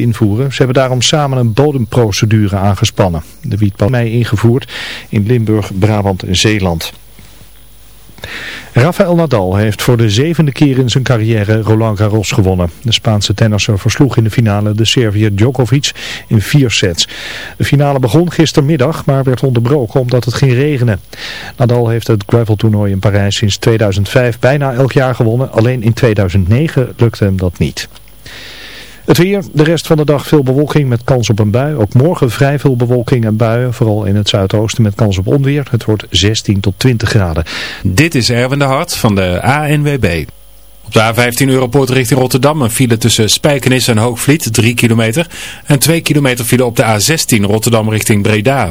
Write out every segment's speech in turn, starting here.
invoeren. Ze hebben daarom samen een bodemprocedure aangespannen. De wietpas mei ingevoerd in Limburg, Brabant en Zeeland. Rafael Nadal heeft voor de zevende keer in zijn carrière Roland Garros gewonnen. De Spaanse tennisser versloeg in de finale de Serviër Djokovic in vier sets. De finale begon gistermiddag, maar werd onderbroken omdat het ging regenen. Nadal heeft het graveltoernooi in Parijs sinds 2005 bijna elk jaar gewonnen. Alleen in 2009 lukte hem dat niet. Het weer, de rest van de dag veel bewolking met kans op een bui. Ook morgen vrij veel bewolking en buien, vooral in het zuidoosten met kans op onweer. Het wordt 16 tot 20 graden. Dit is Erwin de Hart van de ANWB. Op de A15 Europoort richting Rotterdam een file tussen Spijkenis en Hoogvliet, 3 kilometer. En 2 kilometer file op de A16 Rotterdam richting Breda.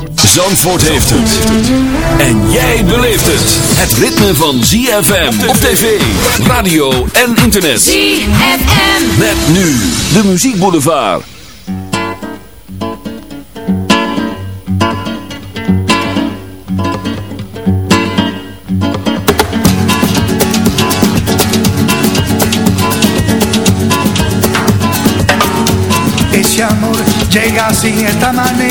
Zandvoort heeft het. En jij beleeft het. Het ritme van ZFM op tv, radio en internet. ZFM. Met nu de muziekboulevard. Ese amor llega así esta manera,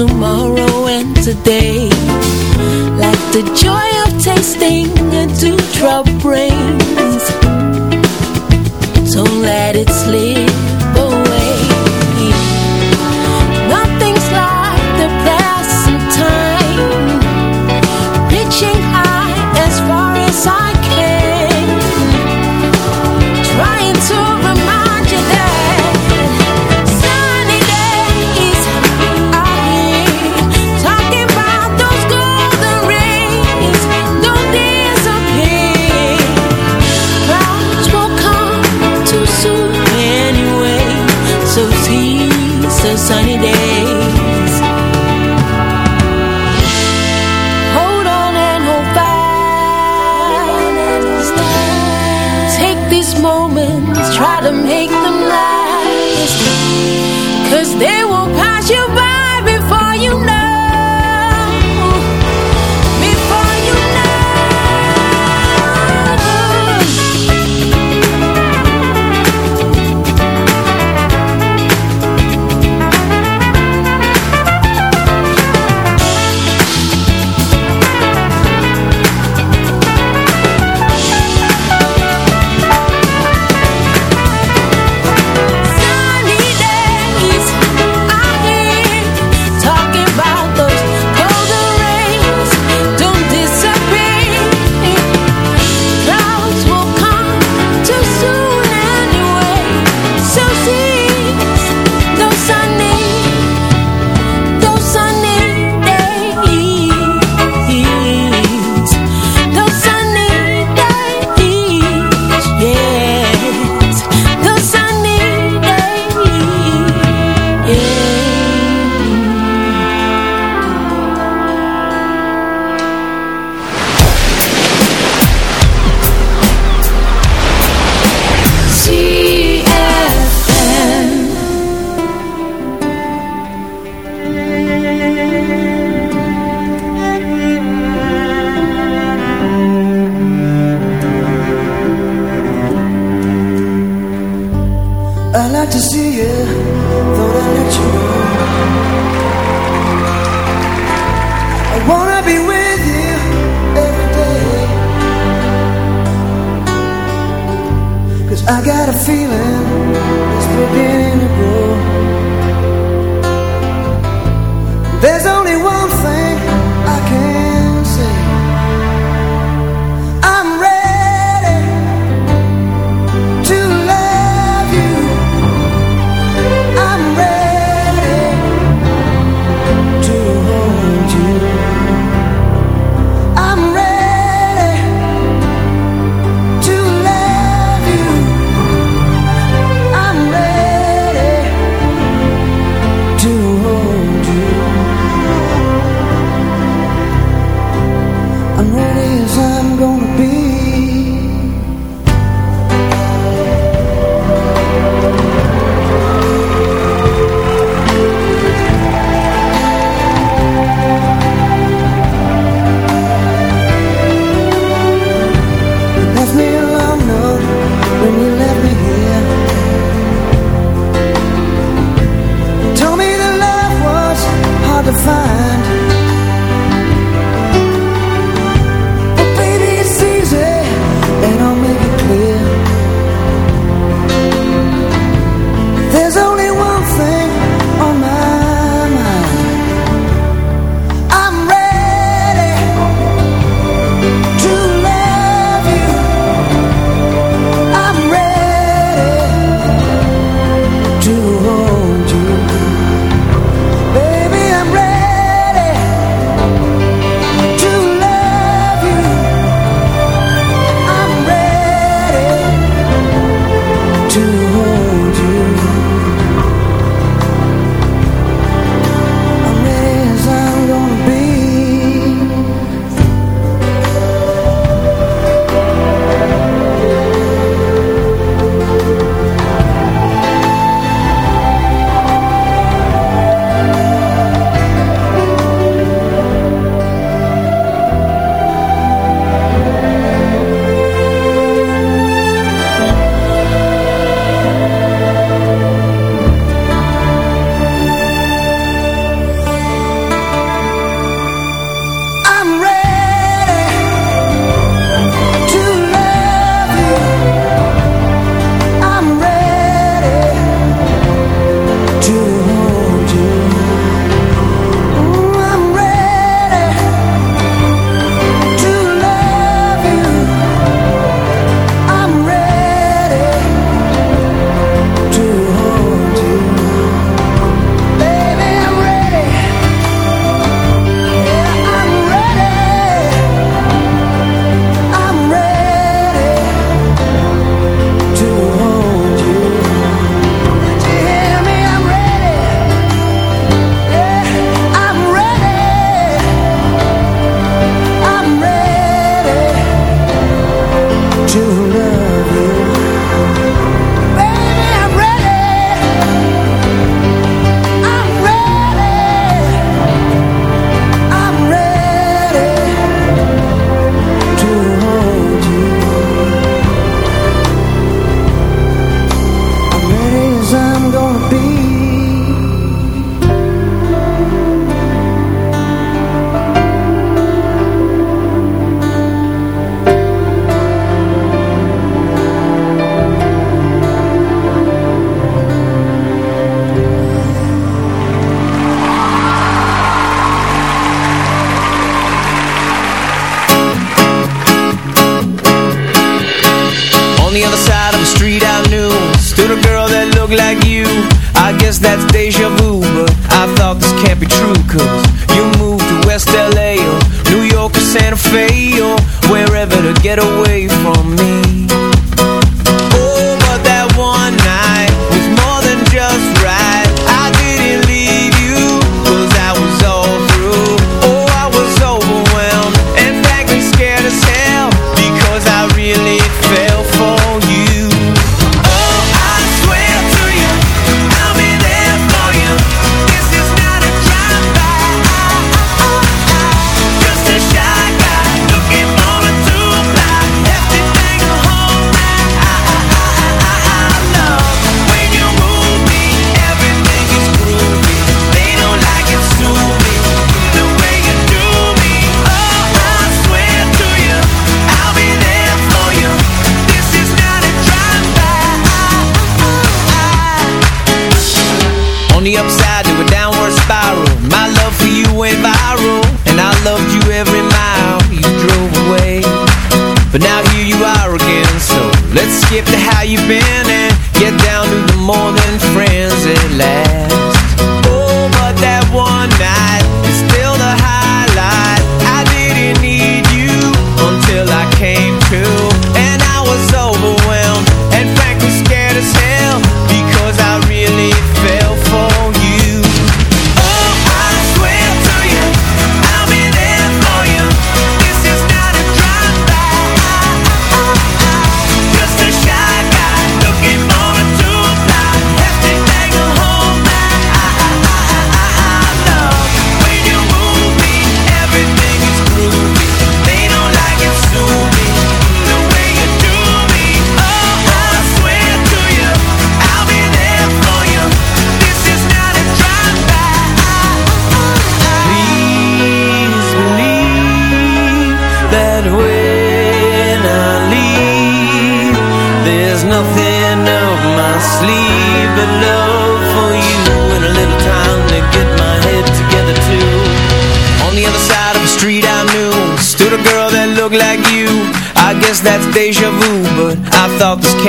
tomorrow and today. Like the joy of tasting a two-drop rain.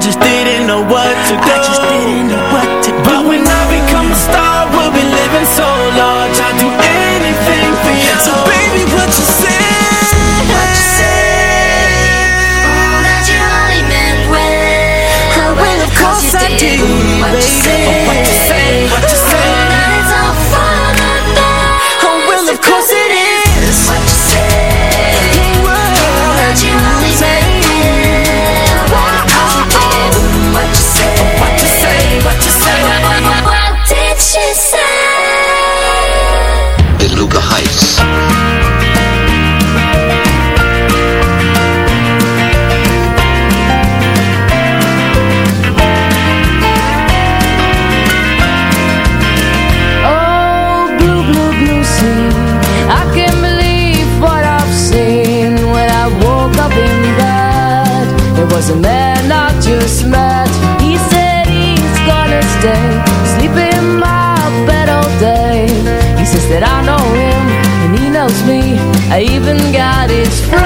just didn't know what to do. I even got his friend.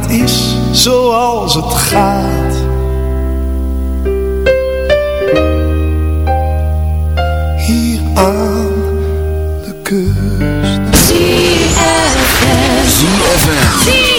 Dat is zoals het gaat. Hier aan de kust. Notice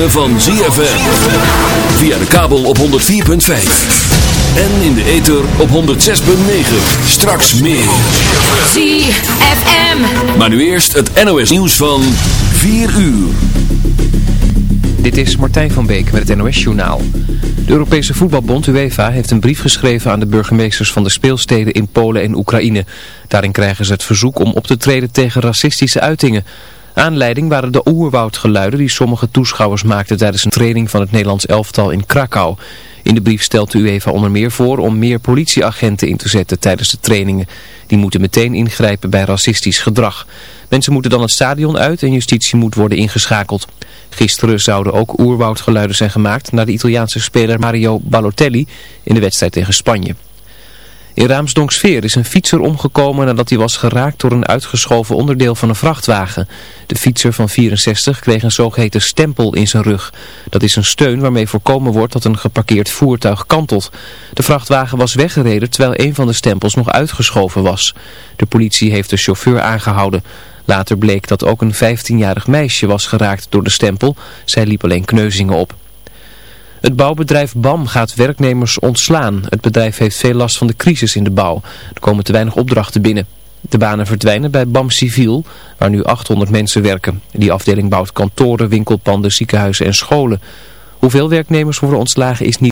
ritme van ZFM. Via de kabel op 104.5. En in de ether op 106.9. Straks meer. ZFM. Maar nu eerst het NOS nieuws van 4 uur. Dit is Martijn van Beek met het NOS-journaal. De Europese voetbalbond UEFA heeft een brief geschreven aan de burgemeesters van de speelsteden in Polen en Oekraïne. Daarin krijgen ze het verzoek om op te treden tegen racistische uitingen. Aanleiding waren de oerwoudgeluiden die sommige toeschouwers maakten tijdens een training van het Nederlands elftal in Krakau. In de brief stelt de UEFA onder meer voor om meer politieagenten in te zetten tijdens de trainingen. Die moeten meteen ingrijpen bij racistisch gedrag. Mensen moeten dan het stadion uit en justitie moet worden ingeschakeld. Gisteren zouden ook oerwoudgeluiden zijn gemaakt naar de Italiaanse speler Mario Balotelli in de wedstrijd tegen Spanje. In Raamsdonksveer is een fietser omgekomen nadat hij was geraakt door een uitgeschoven onderdeel van een vrachtwagen. De fietser van 64 kreeg een zogeheten stempel in zijn rug. Dat is een steun waarmee voorkomen wordt dat een geparkeerd voertuig kantelt. De vrachtwagen was weggereden terwijl een van de stempels nog uitgeschoven was. De politie heeft de chauffeur aangehouden. Later bleek dat ook een 15-jarig meisje was geraakt door de stempel. Zij liep alleen kneuzingen op. Het bouwbedrijf BAM gaat werknemers ontslaan. Het bedrijf heeft veel last van de crisis in de bouw. Er komen te weinig opdrachten binnen. De banen verdwijnen bij BAM Civiel, waar nu 800 mensen werken. Die afdeling bouwt kantoren, winkelpanden, ziekenhuizen en scholen. Hoeveel werknemers worden ontslagen is niet